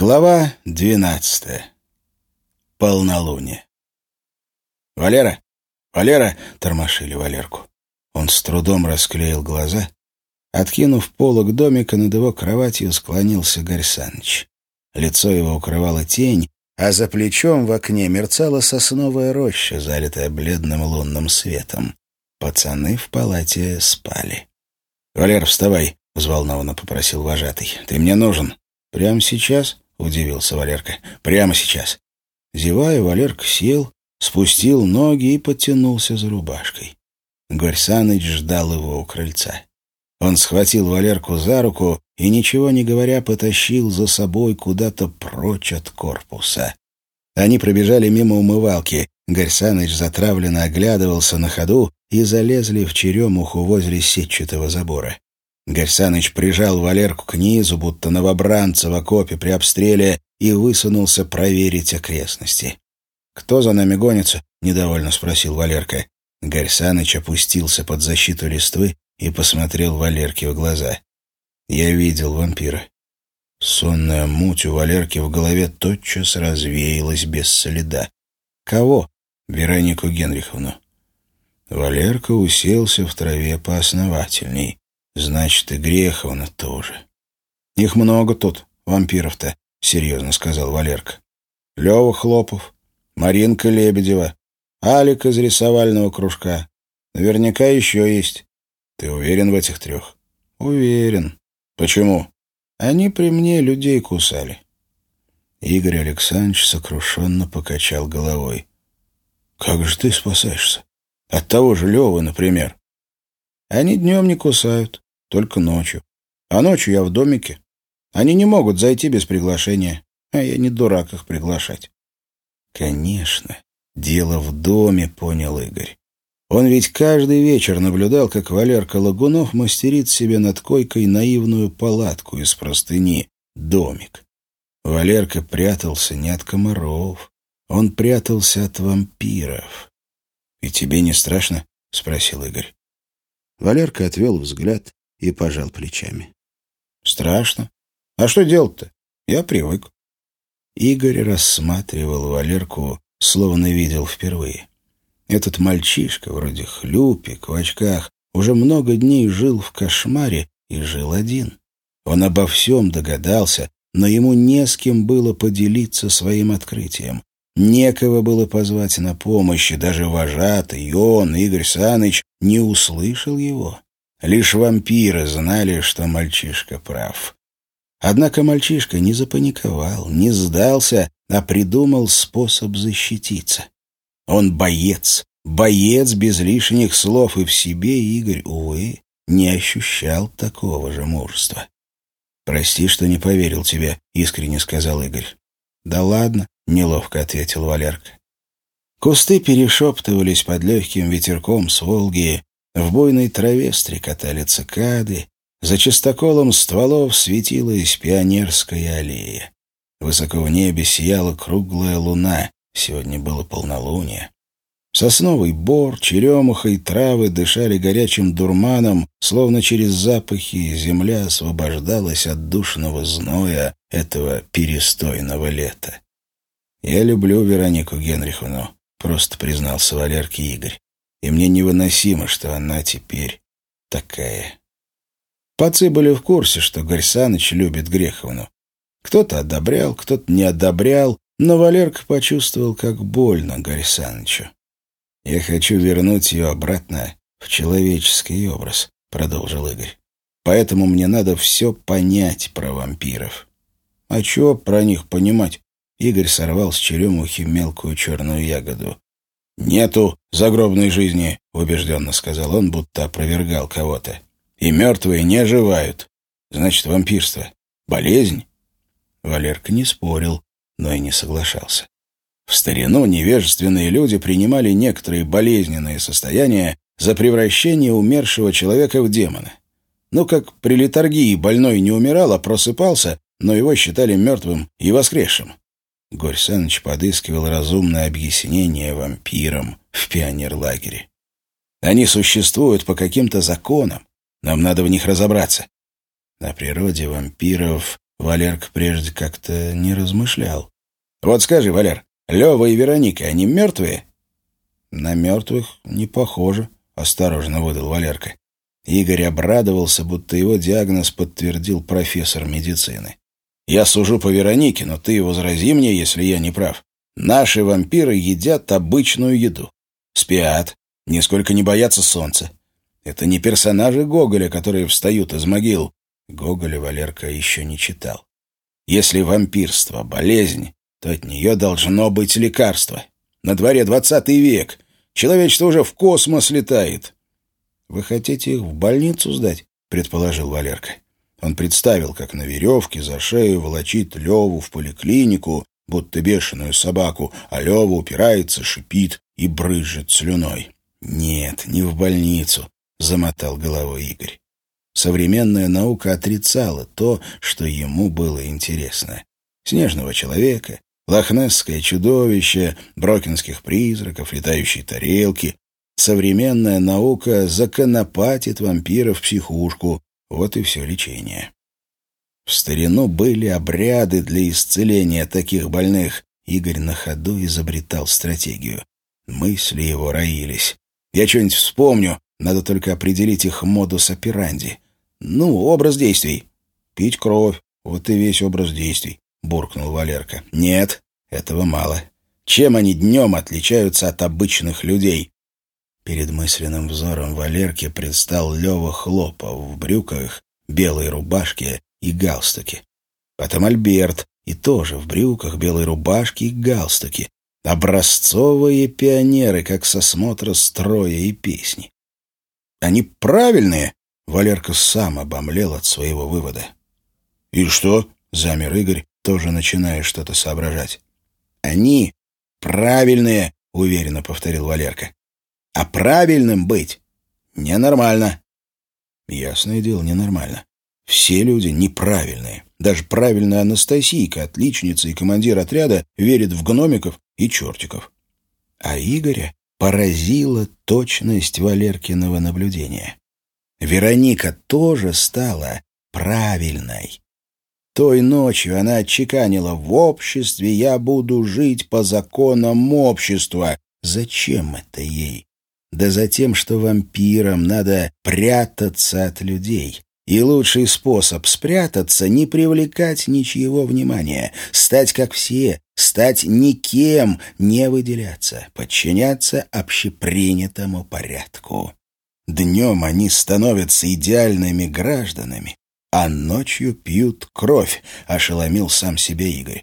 Глава двенадцатая. Полнолуние. «Валера! Валера!» — тормошили Валерку. Он с трудом расклеил глаза. Откинув полог домика, над его кроватью склонился Гарь. Лицо его укрывала тень, а за плечом в окне мерцала сосновая роща, залитая бледным лунным светом. Пацаны в палате спали. «Валер, вставай!» — взволнованно попросил вожатый. «Ты мне нужен». «Прямо сейчас?» — удивился Валерка. «Прямо сейчас». Зевая, Валерка сел, спустил ноги и подтянулся за рубашкой. Горь ждал его у крыльца. Он схватил Валерку за руку и, ничего не говоря, потащил за собой куда-то прочь от корпуса. Они пробежали мимо умывалки. Горь затравленно оглядывался на ходу и залезли в черемуху возле сетчатого забора. Гарсаныч прижал Валерку к низу, будто новобранца в окопе при обстреле, и высунулся проверить окрестности. «Кто за нами гонится?» — недовольно спросил Валерка. Гарсаныч опустился под защиту листвы и посмотрел Валерке в глаза. «Я видел вампира». Сонная муть у Валерки в голове тотчас развеялась без следа. «Кого?» «Веронику Генриховну». Валерка уселся в траве поосновательней. Значит, и Греховна тоже. Их много тут, вампиров-то, серьезно сказал Валерка. Лева Хлопов, Маринка Лебедева, Алик из рисовального кружка. Наверняка еще есть. Ты уверен в этих трех? Уверен. Почему? Они при мне людей кусали. Игорь Александрович сокрушенно покачал головой. «Как же ты спасаешься? От того же Левы, например». «Они днем не кусают только ночью. А ночью я в домике. Они не могут зайти без приглашения, а я не дурак их приглашать. Конечно, дело в доме, понял Игорь. Он ведь каждый вечер наблюдал, как Валерка Лагунов мастерит себе над койкой наивную палатку из простыни, домик. Валерка прятался не от комаров, он прятался от вампиров. — И тебе не страшно? — спросил Игорь. Валерка отвел взгляд и пожал плечами. «Страшно. А что делать-то? Я привык». Игорь рассматривал Валерку, словно видел впервые. Этот мальчишка, вроде хлюпик, в очках, уже много дней жил в кошмаре и жил один. Он обо всем догадался, но ему не с кем было поделиться своим открытием. Некого было позвать на помощь, и даже вожатый, он, Игорь Саныч, не услышал его. Лишь вампиры знали, что мальчишка прав. Однако мальчишка не запаниковал, не сдался, а придумал способ защититься. Он боец, боец без лишних слов, и в себе Игорь, увы, не ощущал такого же мужества. «Прости, что не поверил тебе», — искренне сказал Игорь. «Да ладно», — неловко ответил Валерка. Кусты перешептывались под легким ветерком с Волги, в буйной траве стрекотали цикады, за чистоколом стволов светилась пионерская аллея. Высоко в небе сияла круглая луна, сегодня было полнолуние. Сосновый бор, черемуха и травы дышали горячим дурманом, словно через запахи земля освобождалась от душного зноя этого перестойного лета. «Я люблю Веронику Генриховну», — просто признался Валерке Игорь и мне невыносимо, что она теперь такая. Пацы были в курсе, что Гарсаныч любит Греховну. Кто-то одобрял, кто-то не одобрял, но Валерка почувствовал, как больно Гарсанычу. «Я хочу вернуть ее обратно в человеческий образ», — продолжил Игорь. «Поэтому мне надо все понять про вампиров». «А чего про них понимать?» Игорь сорвал с черемухи мелкую черную ягоду. «Нету загробной жизни», — убежденно сказал он, будто опровергал кого-то. «И мертвые не оживают. Значит, вампирство. Болезнь?» Валерка не спорил, но и не соглашался. В старину невежественные люди принимали некоторые болезненные состояния за превращение умершего человека в демона. Ну, как при литургии больной не умирал, а просыпался, но его считали мертвым и воскресшим. Горь подыскивал разумное объяснение вампирам в пионерлагере. Они существуют по каким-то законам. Нам надо в них разобраться. На природе вампиров Валерка прежде как-то не размышлял. «Вот скажи, Валер, Лева и Вероника, они мертвые?» «На мертвых не похоже», — осторожно выдал Валерка. Игорь обрадовался, будто его диагноз подтвердил профессор медицины. «Я сужу по Веронике, но ты возрази мне, если я не прав. Наши вампиры едят обычную еду. Спят, нисколько не боятся солнца. Это не персонажи Гоголя, которые встают из могил. Гоголя Валерка еще не читал. Если вампирство — болезнь, то от нее должно быть лекарство. На дворе двадцатый век. Человечество уже в космос летает. «Вы хотите их в больницу сдать?» — предположил Валерка. Он представил, как на веревке за шею волочит Леву в поликлинику, будто бешеную собаку, а Лева упирается, шипит и брызжет слюной. «Нет, не в больницу», — замотал головой Игорь. Современная наука отрицала то, что ему было интересно. Снежного человека, лохнесское чудовище, брокинских призраков, летающие тарелки. Современная наука законопатит вампиров в психушку. Вот и все лечение. В старину были обряды для исцеления таких больных. Игорь на ходу изобретал стратегию. Мысли его роились. «Я что-нибудь вспомню, надо только определить их модус операнди. «Ну, образ действий». «Пить кровь. Вот и весь образ действий», — буркнул Валерка. «Нет, этого мало. Чем они днем отличаются от обычных людей?» Перед мысленным взором Валерки предстал Лева Хлопов в брюках, белой рубашке и галстуке. Потом Альберт, и тоже в брюках, белой рубашке и галстуке. Образцовые пионеры, как со смотра строя и песни. «Они правильные?» Валерка сам обомлел от своего вывода. «И что?» — замер Игорь, тоже начиная что-то соображать. «Они правильные», — уверенно повторил Валерка. «А правильным быть ненормально». Ясное дело, ненормально. Все люди неправильные. Даже правильная Анастасийка, отличница и командир отряда, верит в гномиков и чертиков. А Игоря поразила точность Валеркиного наблюдения. Вероника тоже стала правильной. Той ночью она отчеканила «В обществе я буду жить по законам общества». Зачем это ей? Да за тем, что вампирам надо прятаться от людей. И лучший способ спрятаться — не привлекать ничьего внимания, стать как все, стать никем, не выделяться, подчиняться общепринятому порядку. Днем они становятся идеальными гражданами, а ночью пьют кровь, — ошеломил сам себе Игорь.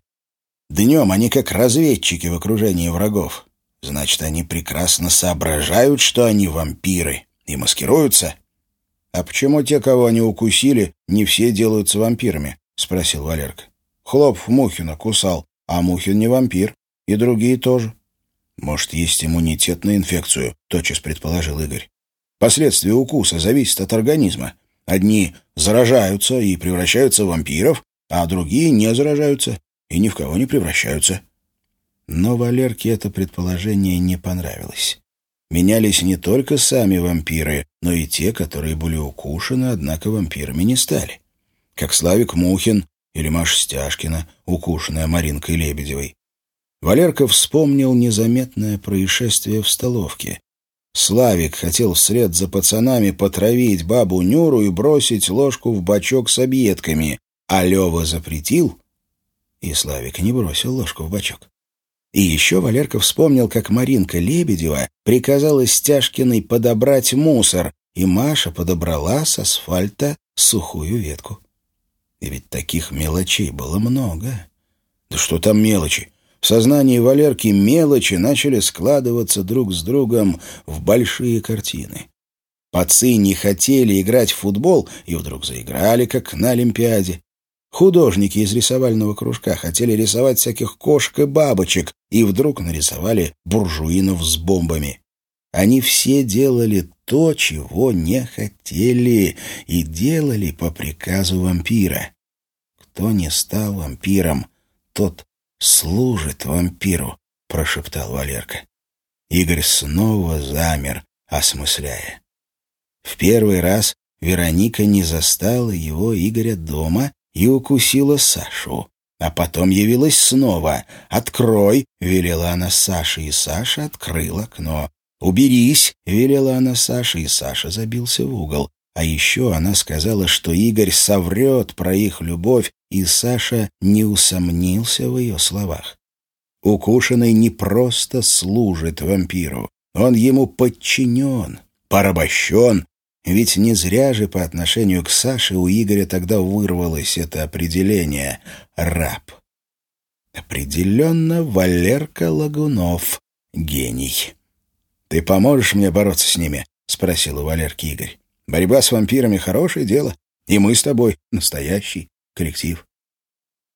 Днем они как разведчики в окружении врагов. Значит, они прекрасно соображают, что они вампиры, и маскируются. — А почему те, кого они укусили, не все делаются вампирами? — спросил Валерка. — Хлоп Мухина кусал, а Мухин не вампир, и другие тоже. — Может, есть иммунитет на инфекцию, — тотчас предположил Игорь. Последствия укуса зависят от организма. Одни заражаются и превращаются в вампиров, а другие не заражаются и ни в кого не превращаются. Но Валерке это предположение не понравилось. Менялись не только сами вампиры, но и те, которые были укушены, однако вампирами не стали. Как Славик Мухин или Маша Стяжкина, укушенная Маринкой Лебедевой. Валерка вспомнил незаметное происшествие в столовке. Славик хотел вслед за пацанами потравить бабу Нюру и бросить ложку в бачок с объедками, а Лева запретил, и Славик не бросил ложку в бачок. И еще Валерка вспомнил, как Маринка Лебедева приказала Стяжкиной подобрать мусор, и Маша подобрала с асфальта сухую ветку. И ведь таких мелочей было много. Да что там мелочи? В сознании Валерки мелочи начали складываться друг с другом в большие картины. Пацы не хотели играть в футбол и вдруг заиграли, как на Олимпиаде. Художники из рисовального кружка хотели рисовать всяких кошек и бабочек и вдруг нарисовали буржуинов с бомбами. Они все делали то, чего не хотели, и делали по приказу вампира. Кто не стал вампиром, тот служит вампиру», — прошептал Валерка. Игорь снова замер, осмысляя. В первый раз Вероника не застала его, Игоря, дома и укусила Сашу. А потом явилась снова. «Открой!» — велела она Саше, и Саша открыл окно. «Уберись!» — велела она Саше, и Саша забился в угол. А еще она сказала, что Игорь соврет про их любовь, и Саша не усомнился в ее словах. Укушенный не просто служит вампиру, он ему подчинен, порабощен, ведь не зря же по отношению к Саше у Игоря тогда вырвалось это определение «раб». Определенно Валерка Лагунов — гений. «Ты поможешь мне бороться с ними?» — спросил у Валерки Игорь. «Борьба с вампирами — хорошее дело, и мы с тобой — настоящий коллектив».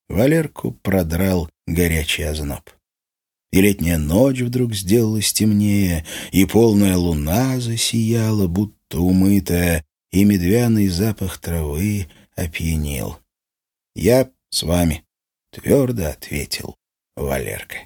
Валерку продрал горячий озноб. И летняя ночь вдруг сделалась темнее, и полная луна засияла, будто умытая, и медвяный запах травы опьянил. «Я с вами», — твердо ответил Валерка.